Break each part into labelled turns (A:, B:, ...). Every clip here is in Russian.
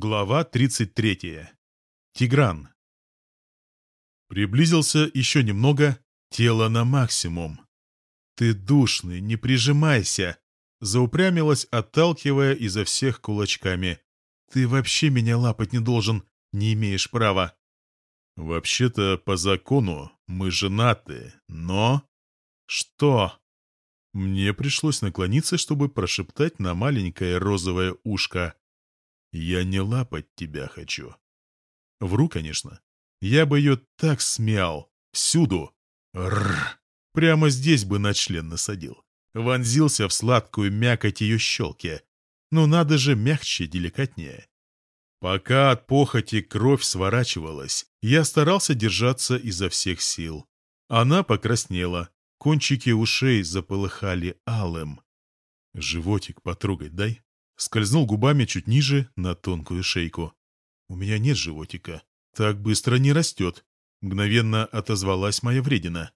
A: Глава 33. Тигран. Приблизился еще немного, тело на максимум. «Ты душный, не прижимайся!» Заупрямилась, отталкивая изо всех кулачками. «Ты вообще меня лапать не должен, не имеешь права!» «Вообще-то, по закону, мы женаты, но...» «Что?» Мне пришлось наклониться, чтобы прошептать на маленькое розовое ушко. Я не лапать тебя хочу. Вру, конечно. Я бы ее так смял. Всюду. Рррр. Прямо здесь бы на член насадил. Вонзился в сладкую мякоть ее щелки. Но надо же мягче, деликатнее. Пока от похоти кровь сворачивалась, я старался держаться изо всех сил. Она покраснела, кончики ушей заполыхали алым. «Животик потрогать дай», Скользнул губами чуть ниже, на тонкую шейку. «У меня нет животика. Так быстро не растет», — мгновенно отозвалась моя вредина.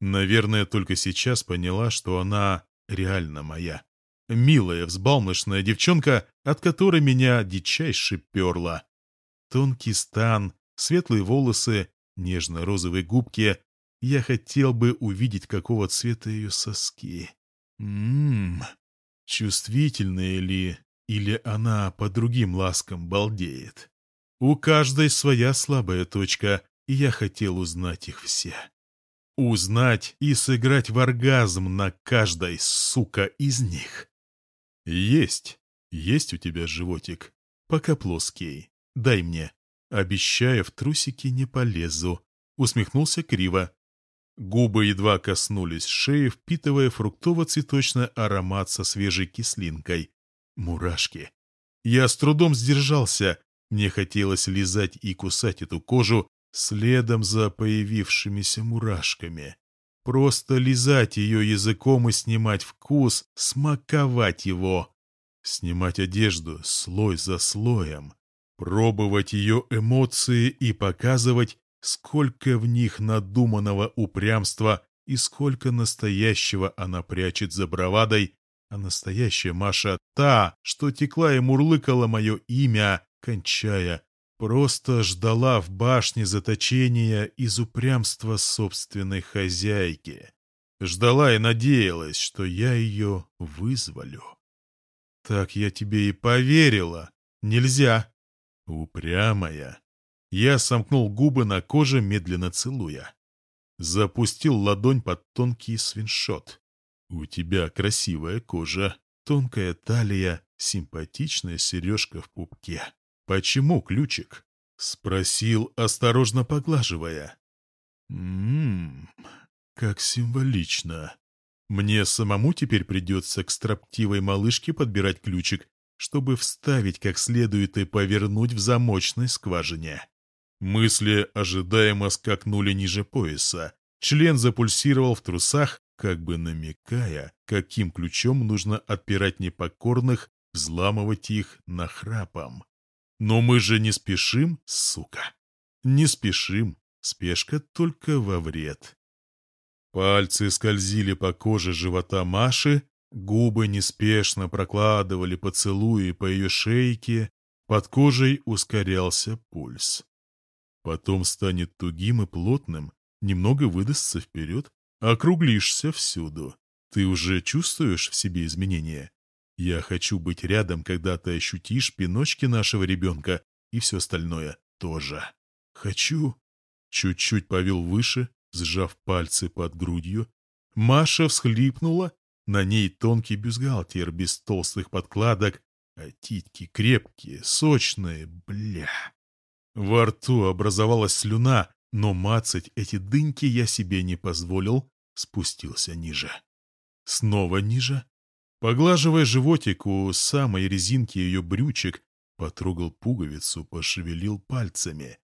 A: Наверное, только сейчас поняла, что она реально моя. Милая, взбалмошная девчонка, от которой меня дичайше перла. Тонкий стан, светлые волосы, нежно-розовые губки. Я хотел бы увидеть, какого цвета ее соски. Ммм, Чувствительная ли, или она по другим ласкам балдеет? У каждой своя слабая точка, и я хотел узнать их все. Узнать и сыграть в оргазм на каждой, сука, из них. Есть, есть у тебя животик, пока плоский. Дай мне. Обещаю, в трусики не полезу. Усмехнулся криво. Губы едва коснулись шеи, впитывая фруктово-цветочный аромат со свежей кислинкой. Мурашки. Я с трудом сдержался. Мне хотелось лизать и кусать эту кожу следом за появившимися мурашками. Просто лизать ее языком и снимать вкус, смаковать его. Снимать одежду слой за слоем. Пробовать ее эмоции и показывать, Сколько в них надуманного упрямства и сколько настоящего она прячет за бравадой, а настоящая Маша та, что текла и мурлыкала мое имя, кончая, просто ждала в башне заточения из упрямства собственной хозяйки. Ждала и надеялась, что я ее вызволю. Так я тебе и поверила. Нельзя. Упрямая. Я сомкнул губы на коже, медленно целуя. Запустил ладонь под тонкий свиншот. «У тебя красивая кожа, тонкая талия, симпатичная сережка в пупке. Почему ключик?» — спросил, осторожно поглаживая. «Ммм, как символично. Мне самому теперь придется к строптивой малышке подбирать ключик, чтобы вставить как следует и повернуть в замочной скважине. Мысли ожидаемо скакнули ниже пояса. Член запульсировал в трусах, как бы намекая, каким ключом нужно отпирать непокорных, взламывать их нахрапом. Но мы же не спешим, сука. Не спешим, спешка только во вред. Пальцы скользили по коже живота Маши, губы неспешно прокладывали поцелуи по ее шейке, под кожей ускорялся пульс. Потом станет тугим и плотным, немного выдастся вперед, округлишься всюду. Ты уже чувствуешь в себе изменения? Я хочу быть рядом, когда ты ощутишь пиночки нашего ребенка и все остальное тоже. Хочу. Чуть-чуть повел выше, сжав пальцы под грудью. Маша всхлипнула. На ней тонкий бюстгальтер без толстых подкладок, а титьки крепкие, сочные, бля. Во рту образовалась слюна, но мацать эти дыньки я себе не позволил, спустился ниже. Снова ниже. Поглаживая животик у самой резинки ее брючек, потрогал пуговицу, пошевелил пальцами.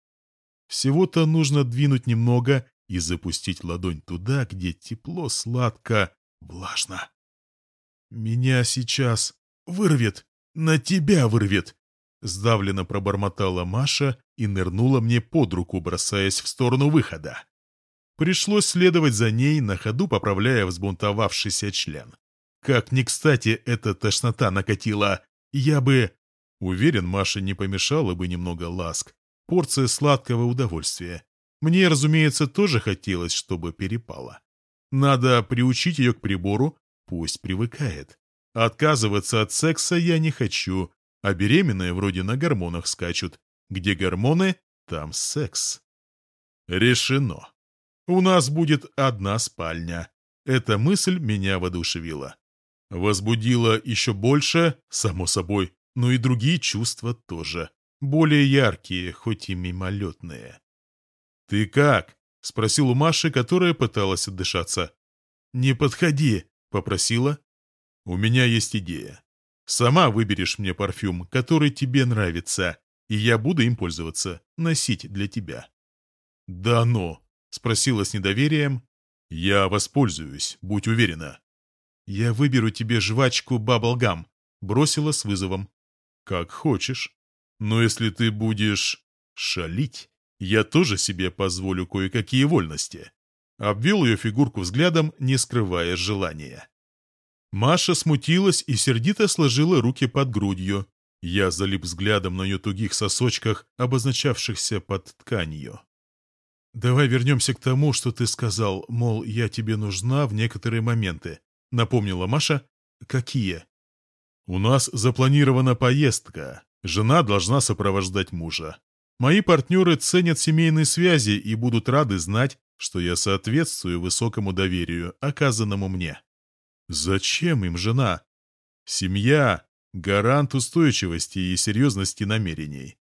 A: Всего-то нужно двинуть немного и запустить ладонь туда, где тепло, сладко, влажно. «Меня сейчас вырвет, на тебя вырвет!» Сдавленно пробормотала Маша и нырнула мне под руку, бросаясь в сторону выхода. Пришлось следовать за ней, на ходу поправляя взбунтовавшийся член. Как ни кстати эта тошнота накатила, я бы... Уверен, Маше не помешало бы немного ласк, порция сладкого удовольствия. Мне, разумеется, тоже хотелось, чтобы перепало. Надо приучить ее к прибору, пусть привыкает. Отказываться от секса я не хочу, а беременные вроде на гормонах скачут. Где гормоны, там секс. Решено. У нас будет одна спальня. Эта мысль меня воодушевила. Возбудила еще больше, само собой, но и другие чувства тоже. Более яркие, хоть и мимолетные. «Ты как?» — спросил у Маши, которая пыталась отдышаться. «Не подходи», — попросила. «У меня есть идея. Сама выберешь мне парфюм, который тебе нравится, и я буду им пользоваться, носить для тебя». «Да ну!» — спросила с недоверием. «Я воспользуюсь, будь уверена». «Я выберу тебе жвачку Баблгам», — бросила с вызовом. «Как хочешь. Но если ты будешь шалить, я тоже себе позволю кое-какие вольности». Обвел ее фигурку взглядом, не скрывая желания. Маша смутилась и сердито сложила руки под грудью. Я залип взглядом на ее тугих сосочках, обозначавшихся под тканью. «Давай вернемся к тому, что ты сказал, мол, я тебе нужна в некоторые моменты», — напомнила Маша. «Какие?» «У нас запланирована поездка. Жена должна сопровождать мужа. Мои партнеры ценят семейные связи и будут рады знать, что я соответствую высокому доверию, оказанному мне. Зачем им жена? Семья — гарант устойчивости и серьезности намерений.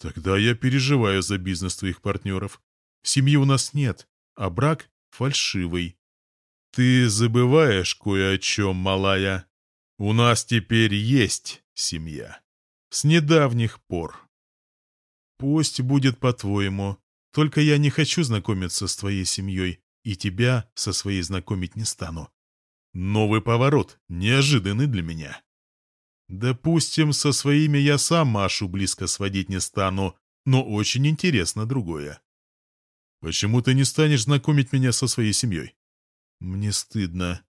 A: Тогда я переживаю за бизнес твоих партнеров. Семьи у нас нет, а брак фальшивый. Ты забываешь кое о чем, малая. У нас теперь есть семья. С недавних пор. Пусть будет по-твоему. Только я не хочу знакомиться с твоей семьей, и тебя со своей знакомить не стану. Новый поворот, неожиданный для меня. Допустим, со своими я сам Машу близко сводить не стану, но очень интересно другое. Почему ты не станешь знакомить меня со своей семьей? Мне стыдно.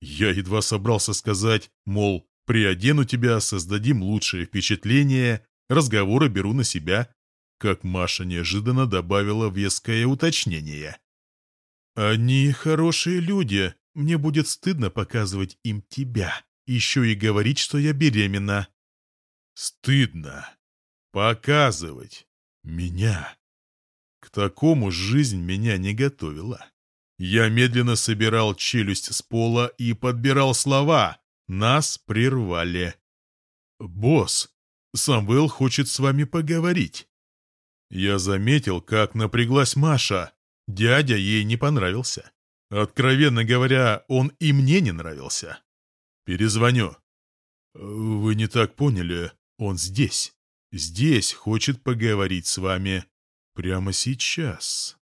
A: Я едва собрался сказать, мол, приодену тебя, создадим лучшее впечатление, разговоры беру на себя, как Маша неожиданно добавила веское уточнение. «Они хорошие люди. Мне будет стыдно показывать им тебя. Еще и говорить, что я беременна». «Стыдно. Показывать. Меня. К такому жизнь меня не готовила. Я медленно собирал челюсть с пола и подбирал слова. Нас прервали. «Босс, Самвел хочет с вами поговорить». Я заметил, как напряглась Маша. Дядя ей не понравился. Откровенно говоря, он и мне не нравился. Перезвоню. Вы не так поняли. Он здесь. Здесь хочет поговорить с вами. Прямо сейчас.